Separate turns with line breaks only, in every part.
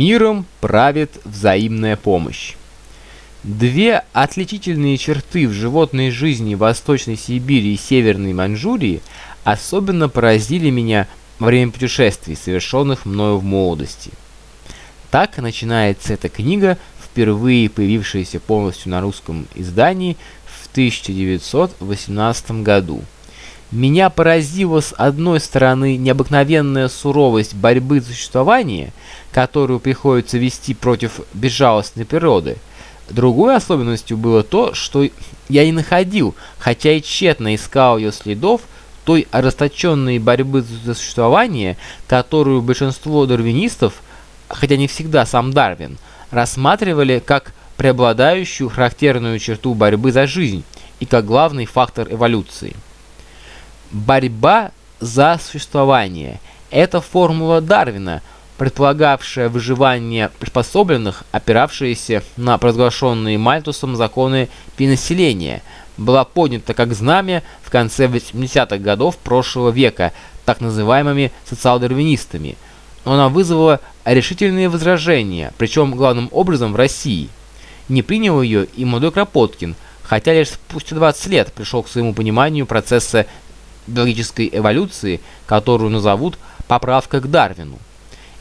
Миром правит взаимная помощь. Две отличительные черты в животной жизни Восточной Сибири и Северной Маньчжурии особенно поразили меня во время путешествий, совершенных мною в молодости. Так начинается эта книга, впервые появившаяся полностью на русском издании в 1918 году. Меня поразила с одной стороны необыкновенная суровость борьбы за существование, которую приходится вести против безжалостной природы. Другой особенностью было то, что я не находил, хотя и тщетно искал ее следов, той ожесточенной борьбы за существование, которую большинство дарвинистов, хотя не всегда сам Дарвин, рассматривали как преобладающую характерную черту борьбы за жизнь и как главный фактор эволюции. Борьба за существование – это формула Дарвина, предполагавшая выживание приспособленных, опиравшиеся на провозглашенные Мальтусом законы перенаселения, была поднята как знамя в конце 80-х годов прошлого века так называемыми социал-дарвинистами, но она вызвала решительные возражения, причем главным образом в России. Не принял ее и молодой Кропоткин, хотя лишь спустя 20 лет пришел к своему пониманию процесса биологической эволюции, которую назовут поправка к Дарвину.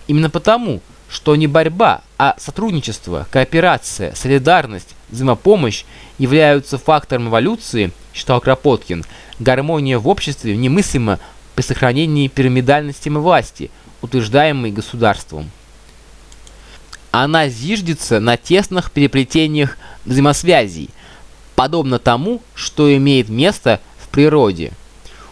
Именно потому, что не борьба, а сотрудничество, кооперация, солидарность, взаимопомощь являются фактором эволюции, считал Кропоткин, гармония в обществе немыслима при сохранении пирамидальности власти, утверждаемой государством. Она зиждется на тесных переплетениях взаимосвязей, подобно тому, что имеет место в природе.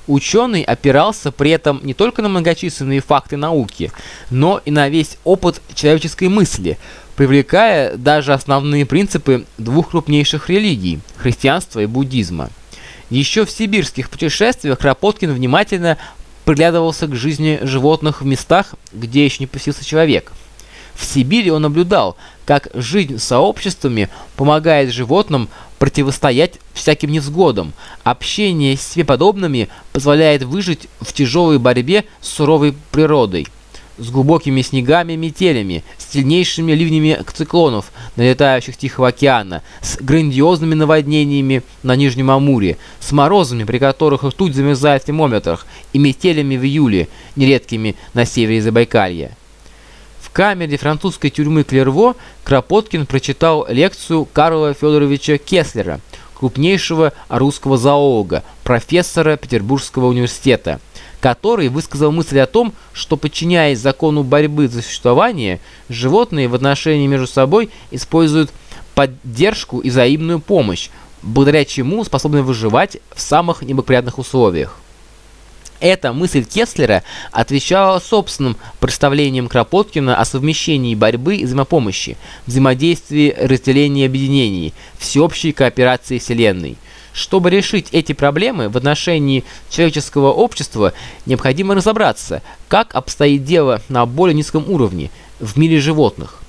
Ученый опирался при этом не только на многочисленные факты науки, но и на весь опыт человеческой мысли, привлекая даже основные принципы двух крупнейших религий – христианства и буддизма. Еще в сибирских путешествиях Кропоткин внимательно приглядывался к жизни животных в местах, где еще не поселился человек. В Сибири он наблюдал, как жизнь сообществами помогает животным противостоять всяким невзгодам. Общение с себе подобными позволяет выжить в тяжелой борьбе с суровой природой. С глубокими снегами и метелями, с сильнейшими ливнями циклонов, налетающих Тихого океана, с грандиозными наводнениями на Нижнем Амуре, с морозами, при которых ртуть замерзает в термометрах, и метелями в июле, нередкими на севере Забайкалья. Камере французской тюрьмы Клерво Кропоткин прочитал лекцию Карла Федоровича Кеслера, крупнейшего русского зоолога, профессора Петербургского университета, который высказал мысль о том, что, подчиняясь закону борьбы за существование, животные в отношении между собой используют поддержку и взаимную помощь, благодаря чему способны выживать в самых неблагоприятных условиях. Эта мысль Кеслера отвечала собственным представлениям Кропоткина о совмещении борьбы и взаимопомощи, взаимодействии, разделении и объединении, всеобщей кооперации Вселенной. Чтобы решить эти проблемы в отношении человеческого общества, необходимо разобраться, как обстоит дело на более низком уровне, в мире животных.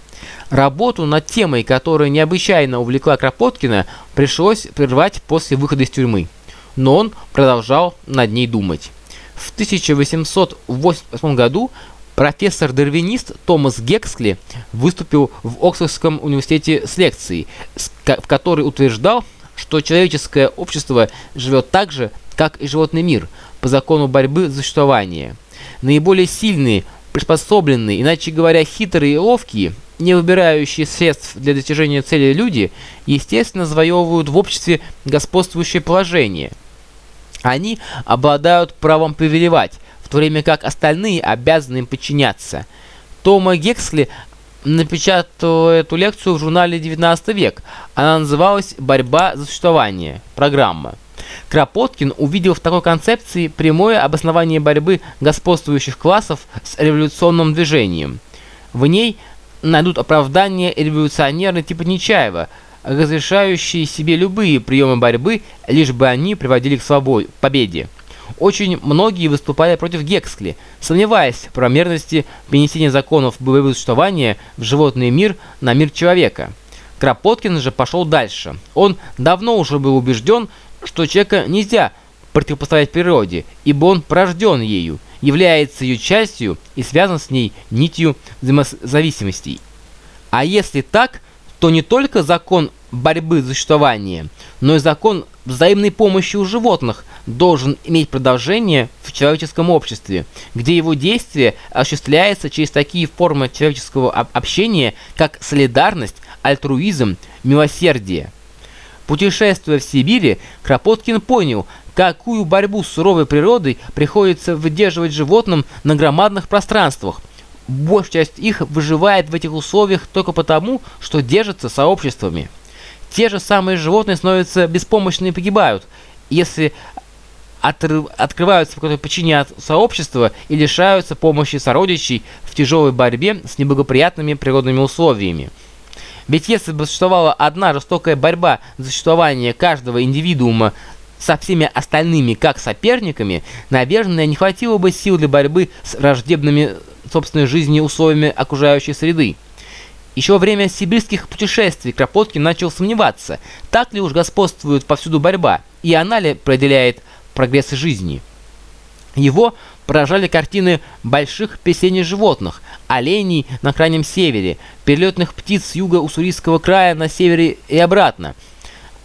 Работу над темой, которая необычайно увлекла Кропоткина, пришлось прервать после выхода из тюрьмы. Но он продолжал над ней думать. В 1888 году профессор-дарвинист Томас Гексли выступил в Оксфордском университете с лекцией, в которой утверждал, что человеческое общество живет так же, как и животный мир, по закону борьбы за существование. Наиболее сильные, приспособленные, иначе говоря, хитрые и ловкие, не выбирающие средств для достижения цели люди, естественно, завоевывают в обществе господствующее положение – они обладают правом повелевать, в то время как остальные обязаны им подчиняться. Тома Гексли напечатал эту лекцию в журнале «19 век». Она называлась «Борьба за существование. Программа». Кропоткин увидел в такой концепции прямое обоснование борьбы господствующих классов с революционным движением. В ней найдут оправдание революционеры типа Нечаева – разрешающие себе любые приемы борьбы, лишь бы они приводили к свободе, победе. Очень многие выступали против Гексли, сомневаясь в правомерности перенесения законов боевого существования в животный мир на мир человека. Кропоткин же пошел дальше. Он давно уже был убежден, что человека нельзя противопоставить природе, ибо он порожден ею, является ее частью и связан с ней нитью взаимозависимостей. А если так, то не только закон борьбы за существование, но и закон взаимной помощи у животных должен иметь продолжение в человеческом обществе, где его действие осуществляется через такие формы человеческого общения, как солидарность, альтруизм, милосердие. Путешествуя в Сибири, Кропоткин понял, какую борьбу с суровой природой приходится выдерживать животным на громадных пространствах. Большая часть их выживает в этих условиях только потому, что держатся сообществами. Те же самые животные становятся беспомощны и погибают, если отрыв, открываются по какой-то причине от сообщества и лишаются помощи сородичей в тяжелой борьбе с неблагоприятными природными условиями. Ведь если бы существовала одна жестокая борьба за существование каждого индивидуума со всеми остальными как соперниками, наверное, не хватило бы сил для борьбы с враждебными собственной жизни условиями окружающей среды. Еще во время сибирских путешествий Кропоткин начал сомневаться, так ли уж господствует повсюду борьба, и она ли определяет прогресс жизни. Его поражали картины больших песеней животных, оленей на крайнем севере, перелетных птиц с юга Уссурийского края на севере и обратно,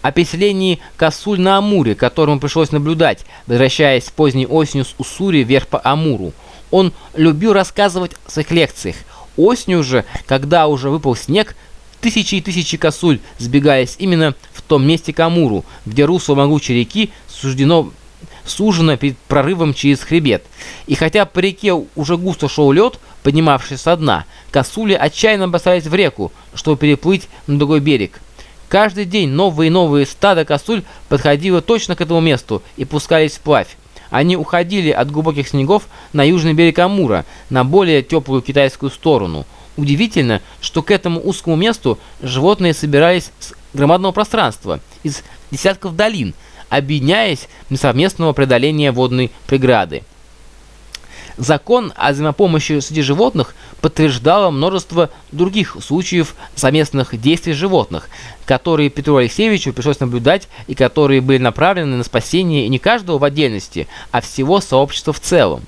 о поселении Косуль на Амуре, которому пришлось наблюдать, возвращаясь поздней осенью с Уссури вверх по Амуру. Он любил рассказывать в своих лекциях – Осенью же, когда уже выпал снег, тысячи и тысячи косуль сбегались именно в том месте Камуру, где русло могучей реки суждено сужено перед прорывом через хребет. И хотя по реке уже густо шел лед, поднимавшийся со дна, косули отчаянно бросались в реку, чтобы переплыть на другой берег. Каждый день новые и новые стада косуль подходило точно к этому месту и пускались вплавь. Они уходили от глубоких снегов на южный берег Амура, на более теплую китайскую сторону. Удивительно, что к этому узкому месту животные собирались с громадного пространства, из десятков долин, объединяясь для совместного преодоления водной преграды. Закон о взаимопомощи среди животных подтверждало множество других случаев совместных действий животных, которые Петру Алексеевичу пришлось наблюдать и которые были направлены на спасение не каждого в отдельности, а всего сообщества в целом.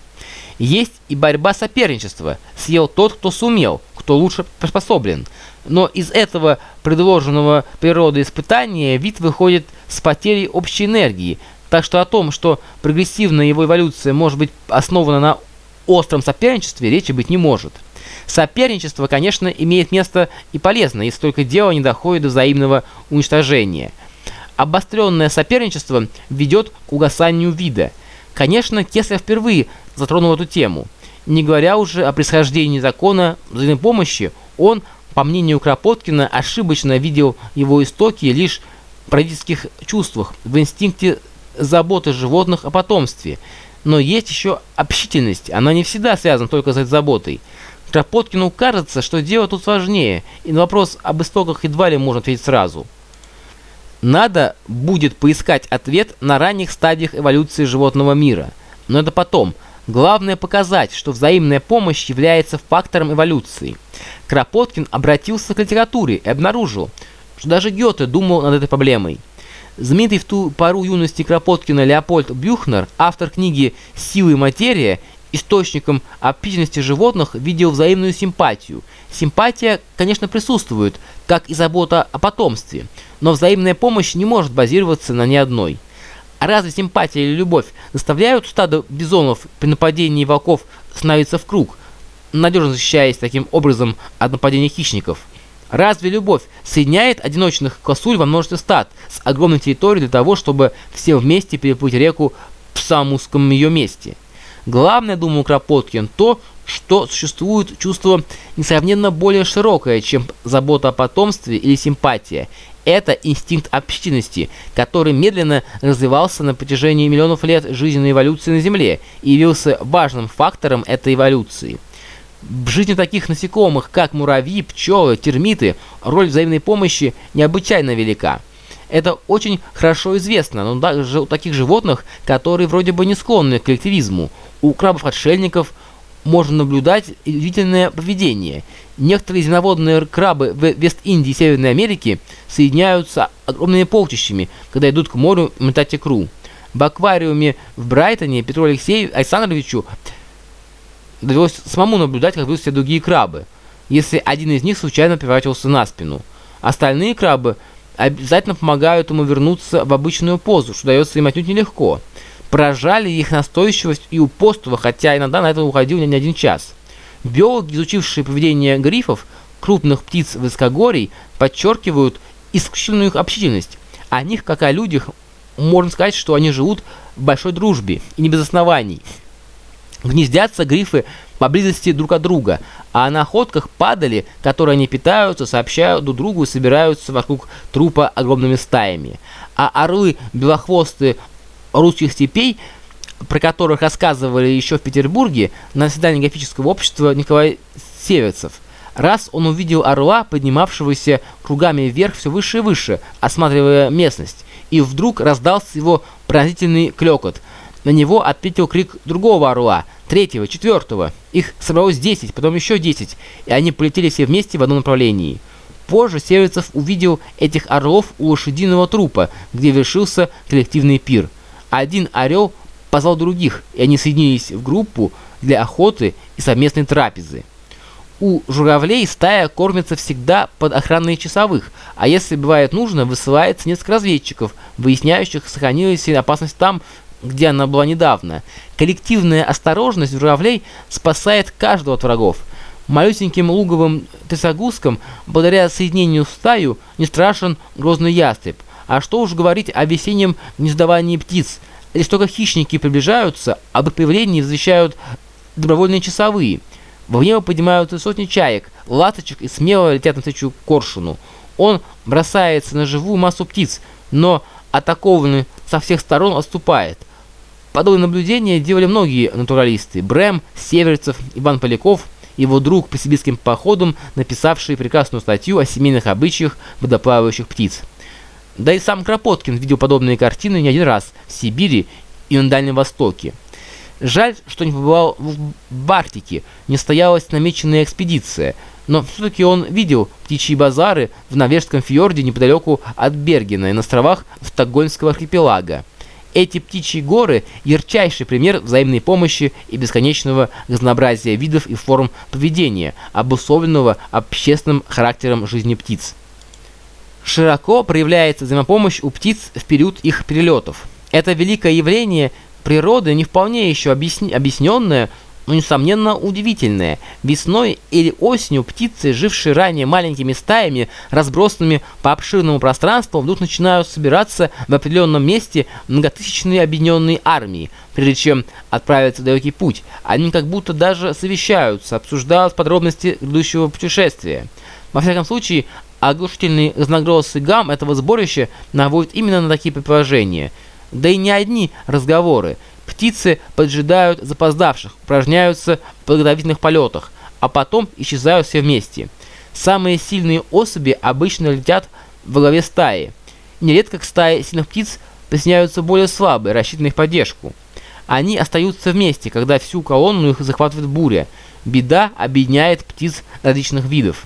Есть и борьба соперничества, съел тот, кто сумел, кто лучше приспособлен. Но из этого предложенного природой испытания вид выходит с потерей общей энергии, так что о том, что прогрессивная его эволюция может быть основана на остром соперничестве речи быть не может. Соперничество, конечно, имеет место и полезно, если только дело не доходит до взаимного уничтожения. Обостренное соперничество ведет к угасанию вида. Конечно, Кеслер впервые затронул эту тему. Не говоря уже о происхождении закона взаимной помощи, он, по мнению Кропоткина, ошибочно видел его истоки лишь в родительских чувствах, в инстинкте заботы животных о потомстве – но есть еще общительность, она не всегда связана только с этой заботой. Кропоткину кажется, что дело тут сложнее, и на вопрос об истоках едва ли можно ответить сразу. Надо будет поискать ответ на ранних стадиях эволюции животного мира. Но это потом. Главное показать, что взаимная помощь является фактором эволюции. Кропоткин обратился к литературе и обнаружил, что даже Гёте думал над этой проблемой. Знаменитый в ту пару юности Кропоткина Леопольд Бюхнер, автор книги «Сила и материя», источником общительности животных видел взаимную симпатию. Симпатия, конечно, присутствует, как и забота о потомстве, но взаимная помощь не может базироваться на ни одной. А разве симпатия или любовь заставляют стадо бизонов при нападении волков становиться в круг, надежно защищаясь таким образом от нападения хищников? Разве любовь соединяет одиночных косуль во множестве стад с огромной территорией для того, чтобы все вместе переплыть реку в самом узком ее месте? Главное, думаю Кропоткин, то, что существует чувство несравненно более широкое, чем забота о потомстве или симпатия. Это инстинкт общительности, который медленно развивался на протяжении миллионов лет жизненной эволюции на Земле и явился важным фактором этой эволюции. В жизни таких насекомых, как муравьи, пчелы, термиты, роль взаимной помощи необычайно велика. Это очень хорошо известно, но даже у таких животных, которые вроде бы не склонны к коллективизму, у крабов-отшельников можно наблюдать удивительное поведение. Некоторые земноводные крабы в Вест-Индии и Северной Америке соединяются огромными полчищами, когда идут к морю метать икру. В аквариуме в Брайтоне Петру Алексею Александровичу довелось самому наблюдать, как себя другие крабы, если один из них случайно превратился на спину. Остальные крабы обязательно помогают ему вернуться в обычную позу, что дается им отнюдь нелегко. Поражали их настойчивость и упорство, хотя иногда на это уходил не один час. Биологи, изучившие поведение грифов, крупных птиц высокогорий, подчеркивают исключительную их общительность. О них, как о людях, можно сказать, что они живут в большой дружбе, и не без оснований. Гнездятся грифы поблизости друг от друга, а на охотках падали, которые они питаются, сообщают друг другу и собираются вокруг трупа огромными стаями. А орлы белохвостые русских степей, про которых рассказывали еще в Петербурге на заседании графического общества Николай Северцев, раз он увидел орла, поднимавшегося кругами вверх все выше и выше, осматривая местность, и вдруг раздался его пронзительный клекот – на него ответил крик другого орла, третьего, четвертого. Их собралось десять, потом еще десять, и они полетели все вместе в одном направлении. Позже Северцев увидел этих орлов у лошадиного трупа, где вершился коллективный пир. Один орел позвал других, и они соединились в группу для охоты и совместной трапезы. У журавлей стая кормится всегда под охраной часовых, а если бывает нужно, высылается несколько разведчиков, выясняющих, сохранилась ли опасность там, где она была недавно. Коллективная осторожность журавлей спасает каждого от врагов. Малюсеньким луговым тесогускам, благодаря соединению в стаю, не страшен грозный ястреб. А что уж говорить о весеннем гнездовании птиц. Лишь только хищники приближаются, об их появлении извещают добровольные часовые. В небо поднимаются сотни чаек, ласточек и смело летят навстречу коршуну. Он бросается на живую массу птиц, но атакованный со всех сторон отступает. Подобные наблюдения делали многие натуралисты. Брэм, Северцев, Иван Поляков, его друг по сибирским походам, написавший прекрасную статью о семейных обычаях водоплавающих птиц. Да и сам Кропоткин видел подобные картины не один раз в Сибири и на Дальнем Востоке. Жаль, что не побывал в Бартике, не стоялась намеченная экспедиция, но все-таки он видел птичьи базары в Норвежском фьорде неподалеку от Бергена и на островах Стокгольмского архипелага. Эти птичьи горы – ярчайший пример взаимной помощи и бесконечного разнообразия видов и форм поведения, обусловленного общественным характером жизни птиц. Широко проявляется взаимопомощь у птиц в период их перелетов. Это великое явление природы не вполне еще объясненное, но, несомненно, удивительное. Весной или осенью птицы, жившие ранее маленькими стаями, разбросанными по обширному пространству, вдруг начинают собираться в определенном месте многотысячные объединенные армии. Прежде чем отправиться в далекий путь, они как будто даже совещаются, обсуждают подробности грядущего путешествия. Во всяком случае, оглушительный разноголосый гам этого сборища наводит именно на такие предположения. Да и не одни разговоры – Птицы поджидают запоздавших, упражняются в подготовительных полетах, а потом исчезают все вместе. Самые сильные особи обычно летят во главе стаи. Нередко к стае сильных птиц присоединяются более слабые, рассчитанные в поддержку. Они остаются вместе, когда всю колонну их захватывает буря. Беда объединяет птиц различных видов.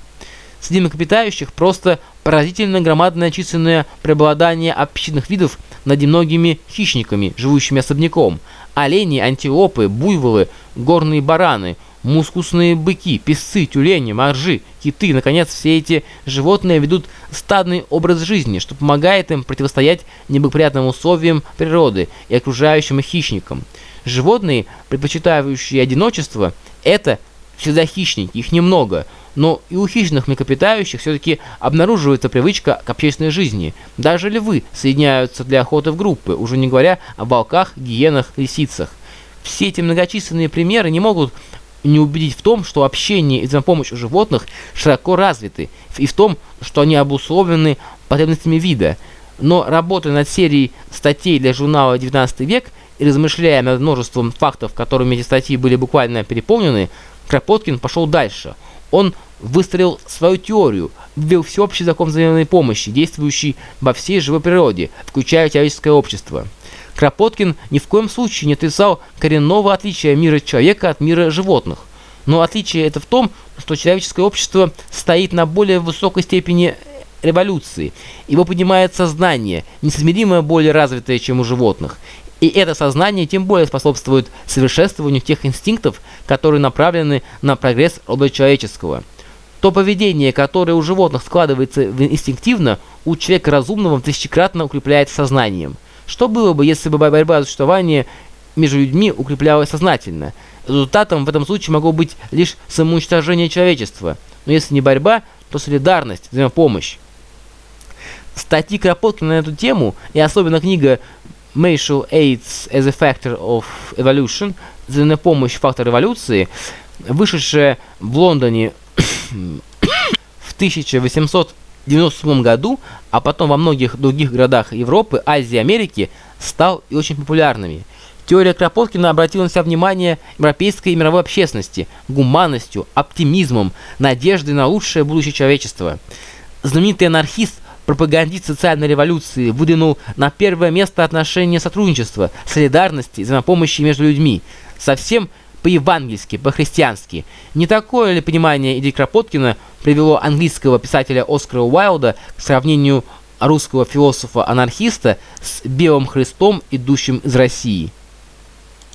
Среди млекопитающих просто поразительно громадное численное преобладание общинных видов над многими хищниками, живущими особняком. Олени, антилопы, буйволы, горные бараны, мускусные быки, песцы, тюлени, моржи, киты. Наконец, все эти животные ведут стадный образ жизни, что помогает им противостоять неблагоприятным условиям природы и окружающим их хищникам. Животные, предпочитающие одиночество, это всегда хищники, их немного – но и у хищных млекопитающих все-таки обнаруживается привычка к общественной жизни. Даже львы соединяются для охоты в группы, уже не говоря о волках, гиенах, лисицах. Все эти многочисленные примеры не могут не убедить в том, что общение и взаимопомощь у животных широко развиты, и в том, что они обусловлены потребностями вида. Но работая над серией статей для журнала «19 век» и размышляя над множеством фактов, которыми эти статьи были буквально переполнены, Кропоткин пошел дальше – он выстроил свою теорию, ввел всеобщий закон взаимной помощи, действующий во всей живой природе, включая человеческое общество. Кропоткин ни в коем случае не отрицал коренного отличия мира человека от мира животных. Но отличие это в том, что человеческое общество стоит на более высокой степени революции. Его поднимает сознание, несоизмеримо более развитое, чем у животных. И это сознание тем более способствует совершенствованию тех инстинктов, которые направлены на прогресс рода человеческого. То поведение, которое у животных складывается инстинктивно, у человека разумного тысячекратно укрепляется сознанием. Что было бы, если бы борьба за существование между людьми укреплялась сознательно? Результатом в этом случае могло быть лишь самоуничтожение человечества. Но если не борьба, то солидарность, взаимопомощь. Статьи Кропоткина на эту тему, и особенно книга Martial Aids as a Factor of Evolution, взаимопомощь фактор эволюции, вышедшая в Лондоне в 1897 году, а потом во многих других городах Европы, Азии и Америки, стал и очень популярными. Теория Кропоткина обратила на себя внимание европейской и мировой общественности гуманностью, оптимизмом, надеждой на лучшее будущее человечества. Знаменитый анархист, пропагандист социальной революции, выдвинул на первое место отношения сотрудничества, солидарности, взаимопомощи между людьми. Совсем по-евангельски, по-христиански. Не такое ли понимание идей Кропоткина привело английского писателя Оскара Уайлда к сравнению русского философа-анархиста с белым Христом, идущим из России –